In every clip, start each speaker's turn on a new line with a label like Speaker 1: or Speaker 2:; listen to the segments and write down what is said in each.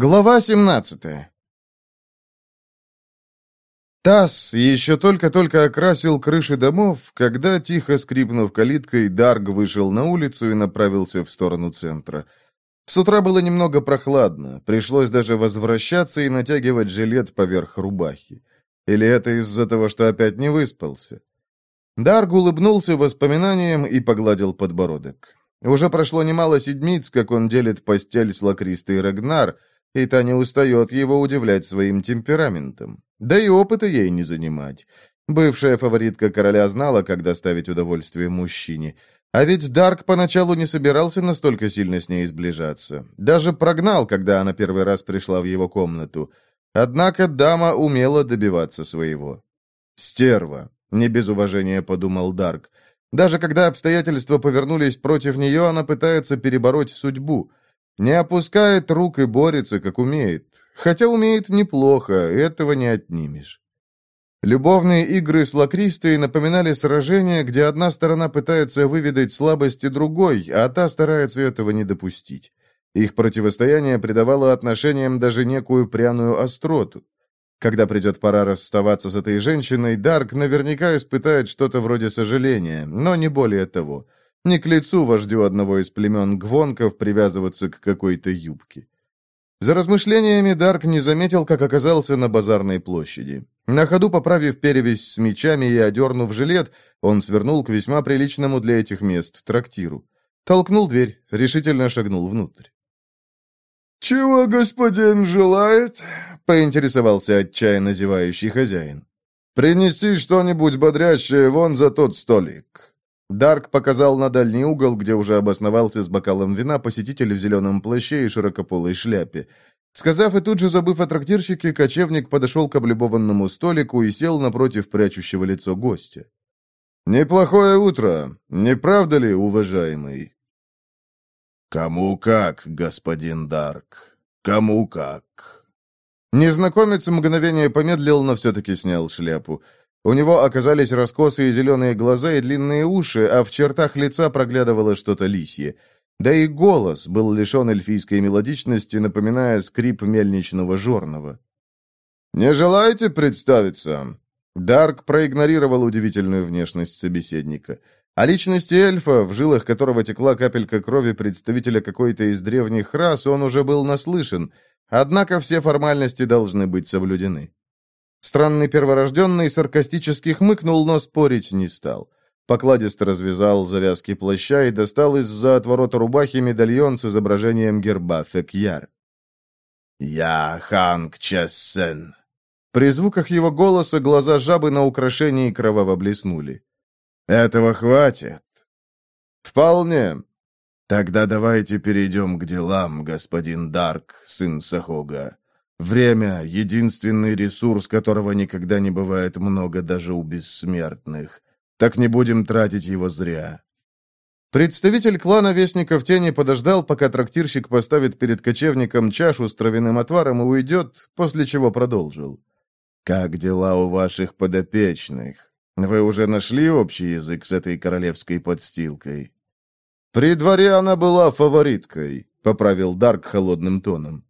Speaker 1: Глава 17 Тасс еще только-только окрасил крыши домов, когда, тихо скрипнув калиткой, Дарг вышел на улицу и направился в сторону центра. С утра было немного прохладно, пришлось даже возвращаться и натягивать жилет поверх рубахи. Или это из-за того, что опять не выспался? Дарг улыбнулся воспоминаниям и погладил подбородок. Уже прошло немало седмиц, как он делит постель с лакристой Рагнар, и та не устает его удивлять своим темпераментом. Да и опыта ей не занимать. Бывшая фаворитка короля знала, как доставить удовольствие мужчине. А ведь Дарк поначалу не собирался настолько сильно с ней сближаться. Даже прогнал, когда она первый раз пришла в его комнату. Однако дама умела добиваться своего. «Стерва», — не без уважения подумал Дарк. Даже когда обстоятельства повернулись против нее, она пытается перебороть судьбу. Не опускает рук и борется, как умеет. Хотя умеет неплохо, этого не отнимешь. Любовные игры с Лакристой напоминали сражения, где одна сторона пытается выведать слабости другой, а та старается этого не допустить. Их противостояние придавало отношениям даже некую пряную остроту. Когда придет пора расставаться с этой женщиной, Дарк наверняка испытает что-то вроде сожаления, но не более того. Не к лицу вождю одного из племен Гвонков привязываться к какой-то юбке. За размышлениями Дарк не заметил, как оказался на базарной площади. На ходу поправив перевязь с мечами и одернув жилет, он свернул к весьма приличному для этих мест трактиру. Толкнул дверь, решительно шагнул внутрь.
Speaker 2: «Чего господин желает?»
Speaker 1: — поинтересовался отчаянно зевающий хозяин.
Speaker 2: «Принеси что-нибудь бодрящее вон за тот столик».
Speaker 1: Дарк показал на дальний угол, где уже обосновался с бокалом вина посетитель в зеленом плаще и широкополой шляпе. Сказав и тут же забыв о трактирщике, кочевник подошел к облюбованному столику и сел напротив прячущего лицо гостя.
Speaker 2: «Неплохое утро, не правда ли, уважаемый?»
Speaker 3: «Кому как, господин Дарк, кому как?»
Speaker 1: Незнакомец мгновение помедлил, но все-таки снял шляпу. У него оказались раскосые зеленые глаза и длинные уши, а в чертах лица проглядывало что-то лисье. Да и голос был лишен эльфийской мелодичности, напоминая скрип мельничного жорного.
Speaker 2: «Не желаете представиться?»
Speaker 1: Дарк проигнорировал удивительную внешность собеседника. О личности эльфа, в жилах которого текла капелька крови представителя какой-то из древних рас, он уже был наслышан, однако все формальности должны быть соблюдены. Странный перворожденный саркастически хмыкнул, но спорить не стал. Покладисто развязал завязки плаща и достал из-за отворота рубахи медальон с изображением герба Фекьяр.
Speaker 3: «Я Ханг Чессен».
Speaker 1: При звуках его голоса глаза жабы на украшении кроваво блеснули.
Speaker 2: «Этого хватит?»
Speaker 1: «Вполне.
Speaker 3: Тогда давайте перейдем к делам, господин Дарк, сын Сахога. Время — единственный ресурс, которого никогда не бывает много даже у бессмертных. Так не будем тратить его зря.
Speaker 1: Представитель клана Вестников Тени подождал, пока трактирщик поставит перед кочевником чашу с травяным отваром и уйдет, после чего продолжил.
Speaker 3: «Как дела у ваших подопечных? Вы уже нашли общий язык с этой королевской подстилкой?»
Speaker 2: «При дворе она была фавориткой», — поправил Дарк холодным тоном.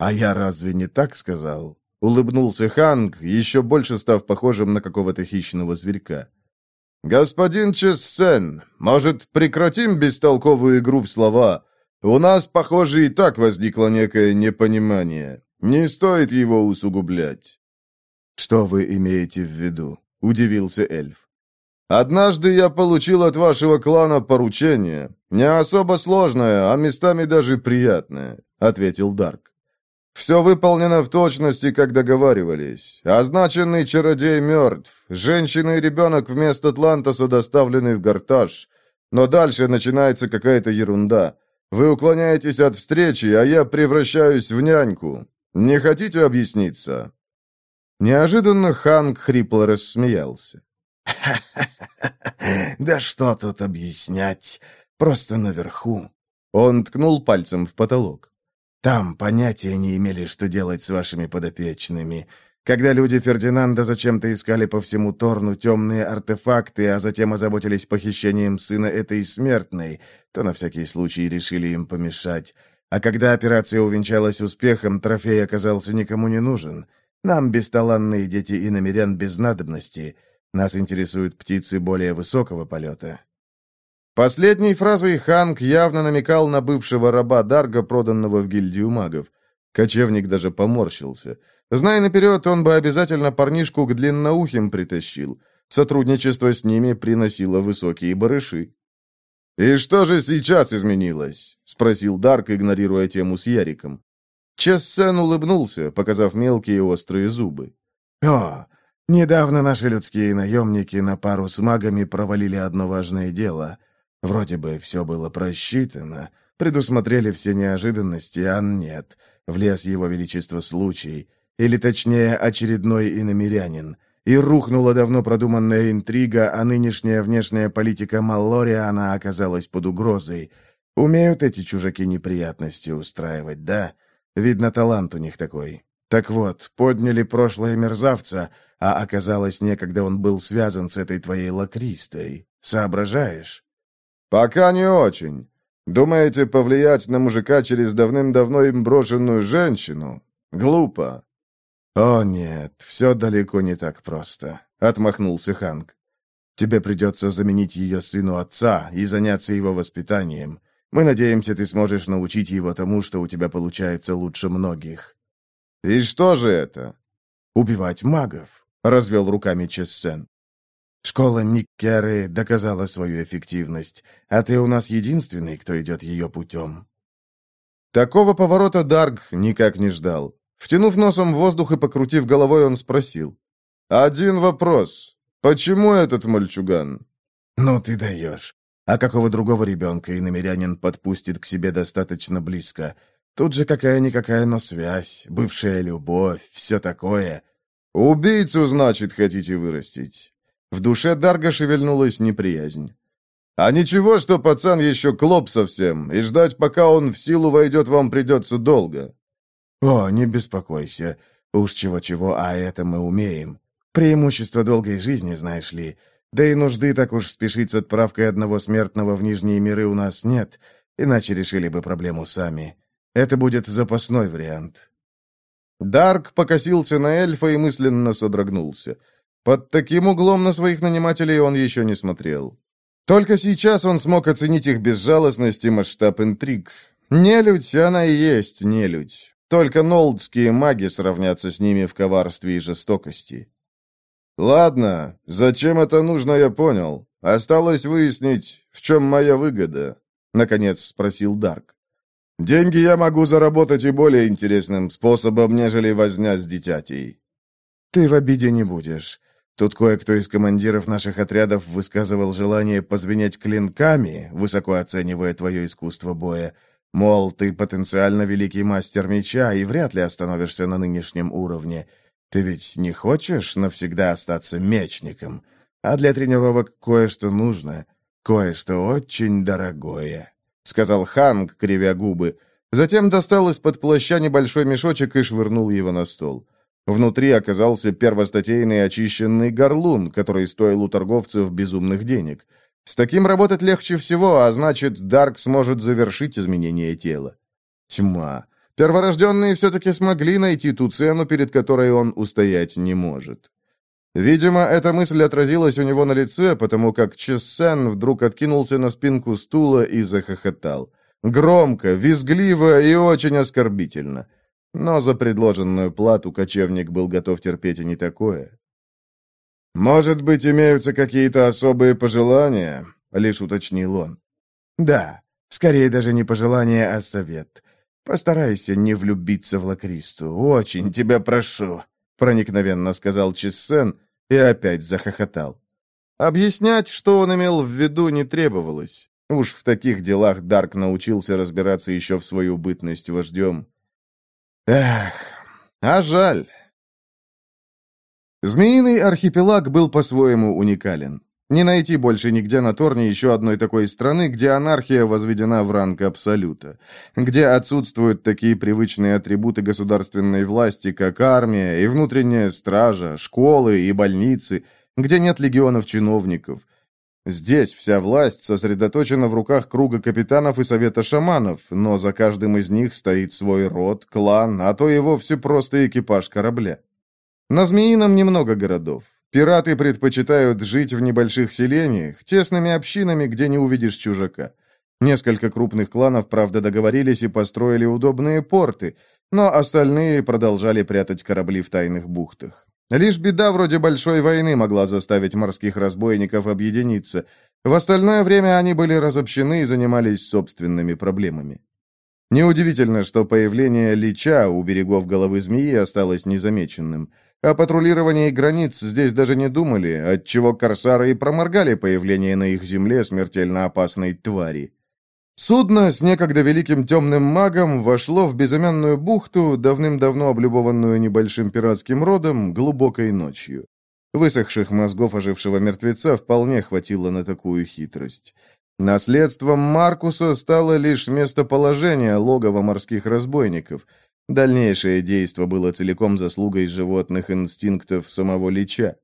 Speaker 3: «А я разве не так сказал?»
Speaker 1: — улыбнулся Ханг, еще больше став похожим на какого-то хищного зверька.
Speaker 2: «Господин Чессен, может, прекратим бестолковую игру в слова? У нас, похоже, и так возникло некое непонимание. Не стоит его усугублять».
Speaker 3: «Что вы имеете в виду?» — удивился эльф.
Speaker 2: «Однажды я получил от вашего клана поручение. Не особо сложное, а местами даже приятное», — ответил Дарк. Все выполнено в точности, как договаривались. Означенный чародей мертв. Женщина и ребенок вместо Атлантоса доставлены в Гарташ. Но дальше начинается какая-то ерунда. Вы уклоняетесь от встречи, а я превращаюсь в няньку. Не хотите объясниться?»
Speaker 1: Неожиданно Ханг хрипло рассмеялся.
Speaker 3: «Да что тут объяснять? Просто наверху».
Speaker 1: Он ткнул пальцем в потолок.
Speaker 3: Там понятия не имели, что делать с вашими подопечными. Когда люди Фердинанда зачем-то искали по всему Торну темные артефакты, а затем озаботились похищением сына этой смертной, то на всякий случай решили им помешать. А когда операция увенчалась успехом, трофей оказался никому не нужен. Нам, бесталанные дети иномерян, без надобности. Нас интересуют птицы более высокого полета».
Speaker 1: Последней фразой Ханг явно намекал на бывшего раба Дарга, проданного в гильдию магов. Кочевник даже поморщился. Зная наперед, он бы обязательно парнишку к длинноухим притащил. Сотрудничество с ними приносило высокие барыши. «И что же сейчас изменилось?» — спросил Дарк, игнорируя тему с Яриком. Чессен улыбнулся, показав мелкие острые зубы.
Speaker 3: «О, недавно наши людские наемники на пару с магами провалили одно важное дело. Вроде бы все было просчитано, предусмотрели все неожиданности, а нет. Влез его величество случай, или точнее очередной иномерянин — и рухнула давно продуманная интрига, а нынешняя внешняя политика Маллориана оказалась под угрозой. Умеют эти чужаки неприятности устраивать, да? Видно, талант у них такой. Так вот, подняли прошлое мерзавца, а оказалось, некогда он был связан с этой твоей лакристой. Соображаешь?
Speaker 1: Пока не очень. Думаете, повлиять на мужика через давным-давно им брошенную женщину? Глупо.
Speaker 3: «О, нет, все далеко не так просто», — отмахнулся Ханк. «Тебе придется заменить ее сыну отца и заняться его воспитанием. Мы надеемся, ты сможешь научить его тому, что у тебя получается лучше многих».
Speaker 1: «И что же это?»
Speaker 3: «Убивать магов», — развел руками Чессен. «Школа Никкеры доказала свою эффективность, а ты у нас единственный, кто идет ее путем».
Speaker 1: Такого поворота Дарг никак не ждал. Втянув носом воздух и покрутив головой, он спросил. «Один вопрос. Почему этот мальчуган?»
Speaker 3: «Ну ты даешь. А какого другого ребенка и намерянин подпустит к себе достаточно близко? Тут же какая-никакая, но связь, бывшая любовь, все такое».
Speaker 1: «Убийцу, значит, хотите вырастить?» В душе Дарга шевельнулась неприязнь. «А ничего, что пацан еще клоп совсем, и ждать, пока он в силу войдет, вам придется долго».
Speaker 3: «О, не беспокойся. Уж чего-чего, а это мы умеем. Преимущество долгой жизни, знаешь ли. Да и нужды так уж спешить с отправкой одного смертного в Нижние миры у нас нет, иначе решили бы проблему сами. Это будет запасной вариант».
Speaker 1: Дарк покосился на эльфа и мысленно содрогнулся. Под таким углом на своих нанимателей он еще не смотрел. Только сейчас он смог оценить их безжалостность и масштаб интриг. Нелюдь, она и есть нелюдь. Только нолдские маги сравнятся с ними в коварстве и жестокости. Ладно, зачем это нужно, я понял. Осталось выяснить, в чем моя выгода, наконец спросил Дарк. Деньги я могу заработать и более интересным способом, нежели возня с дитятей.
Speaker 3: Ты в обиде не будешь. Тут кое-кто из командиров наших отрядов высказывал желание позвенять клинками, высоко оценивая твое искусство боя, Мол, ты потенциально великий мастер меча и вряд ли остановишься на нынешнем уровне. Ты ведь не хочешь навсегда остаться мечником? А для тренировок кое-что нужно, кое-что очень дорогое», — сказал Ханг, кривя губы. Затем достал из-под плаща небольшой мешочек и швырнул его на стол. Внутри оказался первостатейный очищенный горлун, который стоил у торговцев безумных денег — с таким работать легче всего, а значит, Дарк сможет завершить изменение тела. Тьма. Перворожденные все-таки смогли найти ту цену, перед которой он устоять не может. Видимо, эта мысль отразилась у него на лице, потому как Чессен вдруг откинулся на спинку стула и захохотал. Громко, визгливо и очень оскорбительно. Но за предложенную плату кочевник был готов терпеть и не такое. «Может быть, имеются какие-то особые пожелания?» — лишь уточнил он. «Да, скорее даже не пожелание, а совет. Постарайся не влюбиться в Лакристу. Очень тебя прошу», — проникновенно сказал Чессен и опять захохотал.
Speaker 1: Объяснять, что он имел в виду, не требовалось. Уж в таких делах Дарк научился разбираться еще в свою бытность вождем. Эх, а жаль. Змеиный архипелаг был по-своему уникален. Не найти больше нигде на Торне еще одной такой страны, где анархия возведена в ранг абсолюта, где отсутствуют такие привычные атрибуты государственной власти, как армия и внутренняя стража, школы и больницы, где нет легионов чиновников. Здесь вся власть сосредоточена в руках круга капитанов и совета шаманов, но за каждым из них стоит свой род, клан, а то и вовсе просто экипаж корабля. На Змеином немного городов. Пираты предпочитают жить в небольших селениях, тесными общинами, где не увидишь чужака. Несколько крупных кланов, правда, договорились и построили удобные порты, но остальные продолжали прятать корабли в тайных бухтах. Лишь беда вроде Большой войны могла заставить морских разбойников объединиться. В остальное время они были разобщены и занимались собственными проблемами. Неудивительно, что появление Лича у берегов головы змеи осталось незамеченным. О патрулировании границ здесь даже не думали, отчего корсары и проморгали появление на их земле смертельно опасной твари. Судно с некогда великим темным магом вошло в безымянную бухту, давным-давно облюбованную небольшим пиратским родом, глубокой ночью. Высохших мозгов ожившего мертвеца вполне хватило на такую хитрость. Наследством Маркуса стало лишь местоположение логова морских разбойников. Дальнейшее действо было целиком заслугой животных инстинктов самого Лича.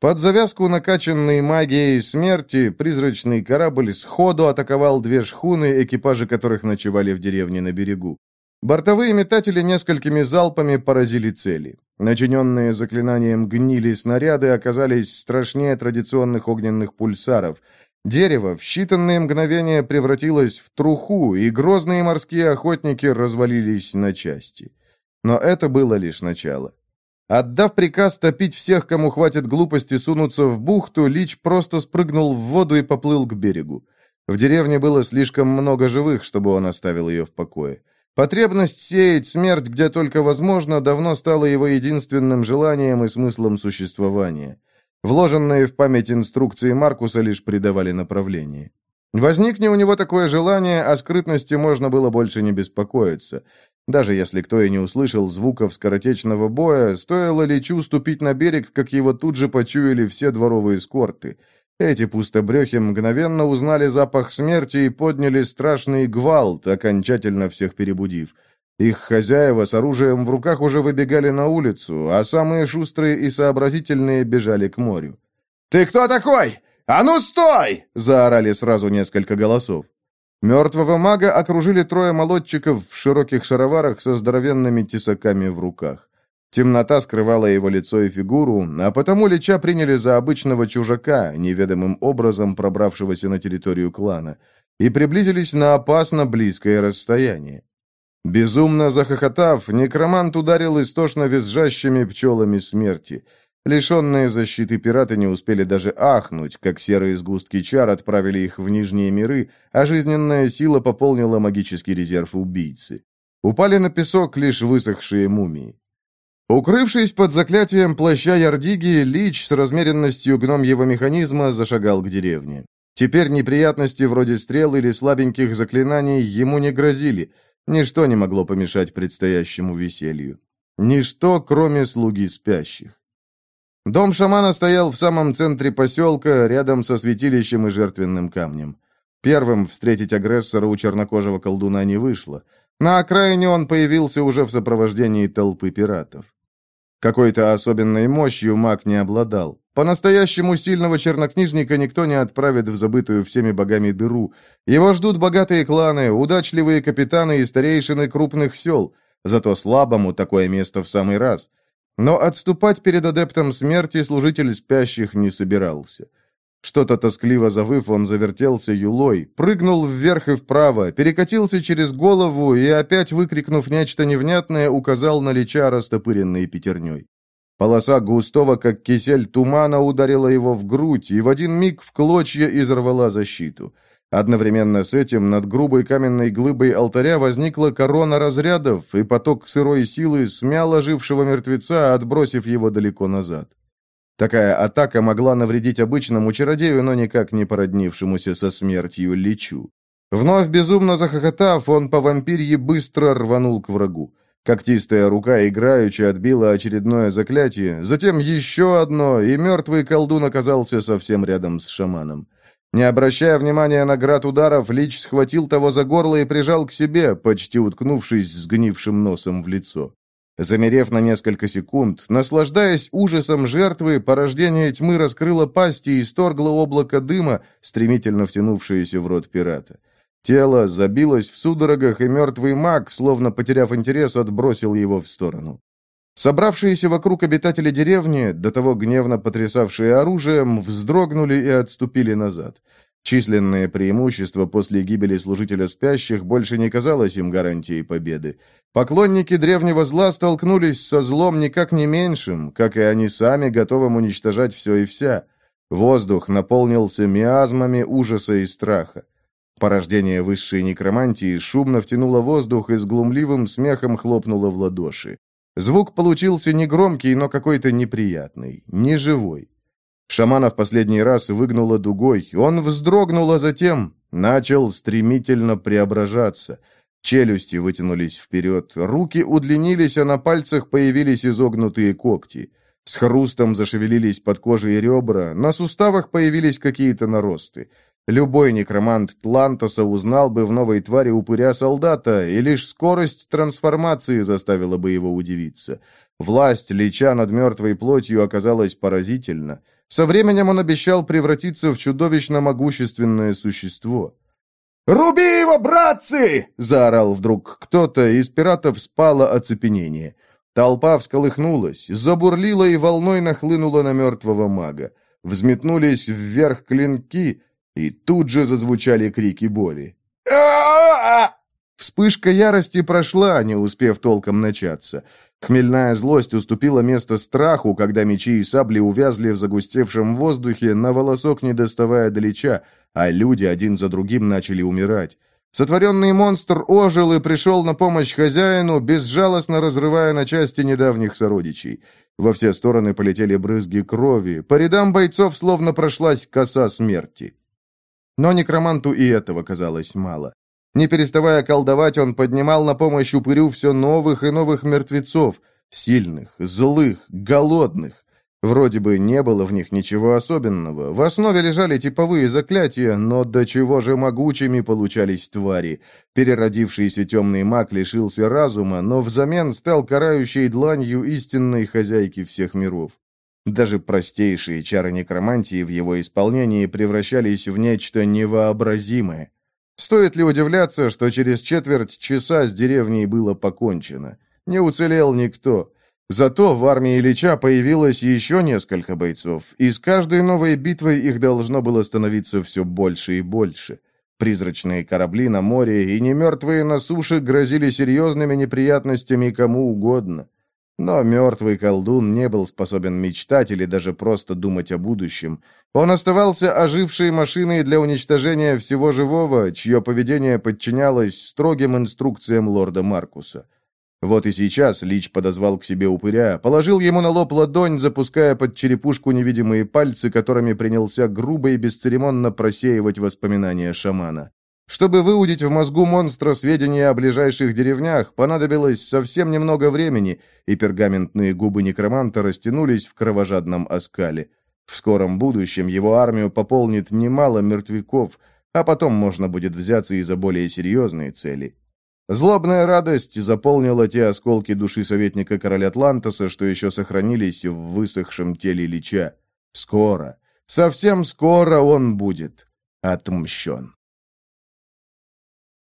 Speaker 1: Под завязку накачанной магией смерти призрачный корабль сходу атаковал две шхуны, экипажи которых ночевали в деревне на берегу. Бортовые метатели несколькими залпами поразили цели. Начиненные заклинанием гнили снаряды оказались страшнее традиционных огненных пульсаров. Дерево в считанные мгновения превратилось в труху, и грозные морские охотники развалились на части. Но это было лишь начало. Отдав приказ топить всех, кому хватит глупости сунуться в бухту, Лич просто спрыгнул в воду и поплыл к берегу. В деревне было слишком много живых, чтобы он оставил ее в покое. Потребность сеять смерть где только возможно давно стала его единственным желанием и смыслом существования. Вложенные в память инструкции Маркуса лишь придавали направление. Возникне у него такое желание, о скрытности можно было больше не беспокоиться. Даже если кто и не услышал звуков скоротечного боя, стоило Личу ступить на берег, как его тут же почуяли все дворовые скорты. Эти пустобрехи мгновенно узнали запах смерти и подняли страшный гвалт, окончательно всех перебудив. Их хозяева с оружием в руках уже выбегали на улицу, а самые шустрые и сообразительные бежали к морю.
Speaker 2: «Ты кто такой? А ну стой!» — заорали сразу несколько голосов.
Speaker 1: Мертвого мага окружили трое молодчиков в широких шароварах со здоровенными тесаками в руках. Темнота скрывала его лицо и фигуру, а потому Лича приняли за обычного чужака, неведомым образом пробравшегося на территорию клана, и приблизились на опасно близкое расстояние. Безумно захохотав, некромант ударил истошно визжащими пчелами смерти — Лишенные защиты пираты не успели даже ахнуть, как серые сгустки чар отправили их в нижние миры, а жизненная сила пополнила магический резерв убийцы. Упали на песок лишь высохшие мумии. Укрывшись под заклятием плаща Ярдиги, Лич с размеренностью гномьего механизма зашагал к деревне. Теперь неприятности вроде стрел или слабеньких заклинаний ему не грозили, ничто не могло помешать предстоящему веселью. Ничто, кроме слуги спящих. Дом шамана стоял в самом центре поселка, рядом со святилищем и жертвенным камнем. Первым встретить агрессора у чернокожего колдуна не вышло. На окраине он появился уже в сопровождении толпы пиратов. Какой-то особенной мощью маг не обладал. По-настоящему сильного чернокнижника никто не отправит в забытую всеми богами дыру. Его ждут богатые кланы, удачливые капитаны и старейшины крупных сел. Зато слабому такое место в самый раз. Но отступать перед адептом смерти служитель спящих не собирался. Что-то тоскливо завыв, он завертелся юлой, прыгнул вверх и вправо, перекатился через голову и, опять выкрикнув нечто невнятное, указал на Лича растопыренной пятерней. Полоса густого, как кисель тумана, ударила его в грудь и в один миг в клочья изорвала защиту — Одновременно с этим над грубой каменной глыбой алтаря возникла корона разрядов, и поток сырой силы смял ожившего мертвеца, отбросив его далеко назад. Такая атака могла навредить обычному чародею, но никак не породнившемуся со смертью личу. Вновь безумно захохотав, он по вампирье быстро рванул к врагу. Когтистая рука играючи отбила очередное заклятие, затем еще одно, и мертвый колдун оказался совсем рядом с шаманом. Не обращая внимания на град ударов, Лич схватил того за горло и прижал к себе, почти уткнувшись сгнившим носом в лицо. Замерев на несколько секунд, наслаждаясь ужасом жертвы, порождение тьмы раскрыло пасть и исторгло облако дыма, стремительно втянувшееся в рот пирата. Тело забилось в судорогах, и мертвый маг, словно потеряв интерес, отбросил его в сторону. Собравшиеся вокруг обитатели деревни, до того гневно потрясавшие оружием, вздрогнули и отступили назад. Численное преимущество после гибели служителя спящих больше не казалось им гарантией победы. Поклонники древнего зла столкнулись со злом никак не меньшим, как и они сами, готовым уничтожать все и вся. Воздух наполнился миазмами ужаса и страха. Порождение высшей некромантии шумно втянуло воздух и с глумливым смехом хлопнуло в ладоши. Звук получился не громкий, но какой-то неприятный, неживой. Шамана в последний раз выгнуло дугой. Он вздрогнул, а затем начал стремительно преображаться. Челюсти вытянулись вперед, руки удлинились, а на пальцах появились изогнутые когти. С хрустом зашевелились под кожей ребра, на суставах появились какие-то наросты. Любой некромант Тлантоса узнал бы в новой твари упыря солдата, и лишь скорость трансформации заставила бы его удивиться. Власть Лича над мертвой плотью оказалась поразительна. Со временем он обещал превратиться в чудовищно могущественное существо.
Speaker 2: «Руби его, братцы!» — заорал вдруг кто-то, из пиратов спало оцепенение. Толпа всколыхнулась, забурлила и волной нахлынула на мертвого мага. Взметнулись вверх клинки, и тут же зазвучали крики боли. Вспышка ярости прошла, не успев толком начаться. Хмельная злость уступила место страху, когда мечи и сабли увязли в загустевшем воздухе, на волосок не доставая до леча, а люди один за другим начали умирать. Сотворенный монстр ожил и пришел на помощь хозяину, безжалостно разрывая на части недавних сородичей. Во все стороны полетели брызги крови, по рядам бойцов словно прошлась коса смерти. Но некроманту и этого казалось мало. Не переставая колдовать, он поднимал на помощь упырю все новых и новых мертвецов, сильных, злых, голодных. Вроде бы не было в них ничего особенного. В основе лежали типовые заклятия, но до чего же могучими получались твари. Переродившийся темный маг лишился разума, но взамен стал карающей дланью истинной хозяйки всех миров. Даже простейшие чары некромантии в его исполнении превращались в нечто невообразимое. Стоит ли удивляться, что через четверть часа с деревней было покончено? Не уцелел никто. Зато в армии Ильича появилось еще несколько бойцов, и с каждой новой битвой их должно было становиться все больше и больше. Призрачные корабли на море и немертвые на суше грозили серьезными неприятностями кому угодно. Но мертвый колдун не был способен мечтать или даже просто думать о будущем. Он оставался ожившей машиной для уничтожения всего живого, чье поведение подчинялось строгим инструкциям лорда Маркуса. Вот и сейчас Лич подозвал к себе упыря, положил ему на лоб ладонь, запуская под черепушку невидимые пальцы, которыми принялся грубо и бесцеремонно просеивать воспоминания шамана. Чтобы выудить в мозгу монстра сведения о ближайших деревнях, понадобилось совсем немного времени, и пергаментные губы некроманта растянулись в кровожадном оскале. В скором будущем его армию пополнит немало мертвяков, а потом можно будет взяться и за более серьезные цели. Злобная радость заполнила те осколки души советника короля Атлантоса, что еще сохранились в высохшем теле Лича. Скоро, совсем скоро он будет отмщен.